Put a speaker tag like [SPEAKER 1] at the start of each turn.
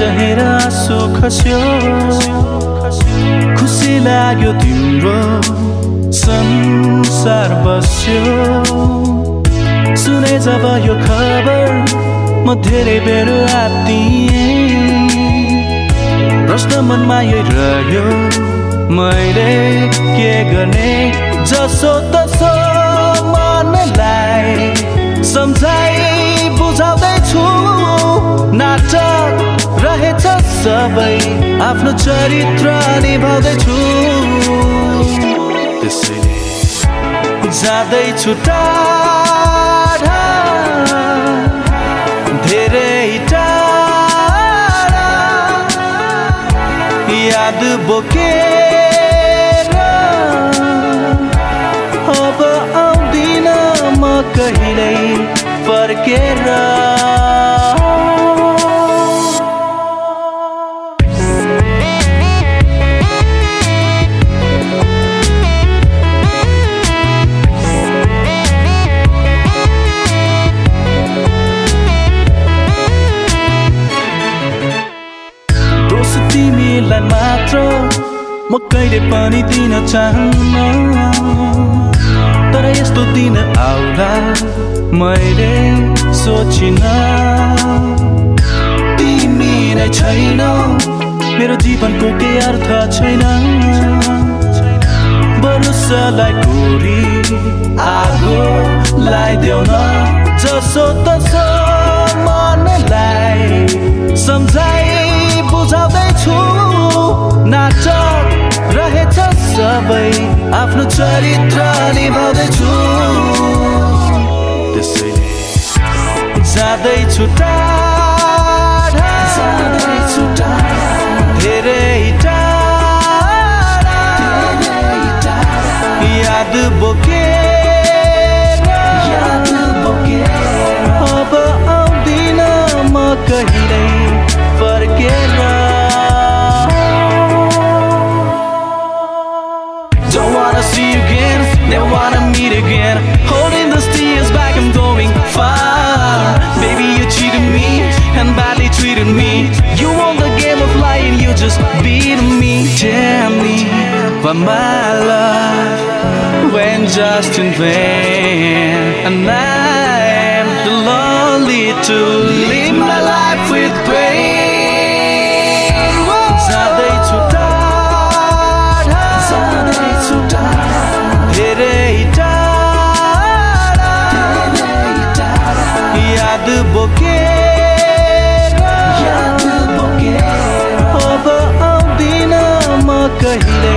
[SPEAKER 1] रहेर आँसु खस्यो। खुसी लाग्यो तिम्रो संसार बस्यो। सुने जब यो खबर म धेरै बेर प्रश्न मनमा यही रह्यो मैले के गर्ने? जसो तसो मनलाई बुझाउँदैछु नाटक रहेछ सबै। आफ्नो चरित्र निभाउँदैछु। त्यसैले जाँदैछु टाढा धेरै टाढा। याद बोकेर। अब आउँदिन म कहिल्यै फर्केर। म कहिले पनि दिन चाहन्न? तर यस्तो दिन आउला मैले सोचिन। तिमी नै छैनौ मेरो जीवनको केही अर्थ छैन? भरोसालाई कोरी आगो लगाइदेऊ न जसो तसो मनलाई सम्झाइ आफ्नो चरित्र निभाउँदैछु। त्यसैले जाँदैछु wanna again. Holding those tears back, I'm going far. Baby, you cheated me and badly treated me. You won the game of lying, you just beat me. Tell me why my love went just in vain. And I'm too lonely याद बोकेर। याद बोकेर। अब आउँदिन म फर्केर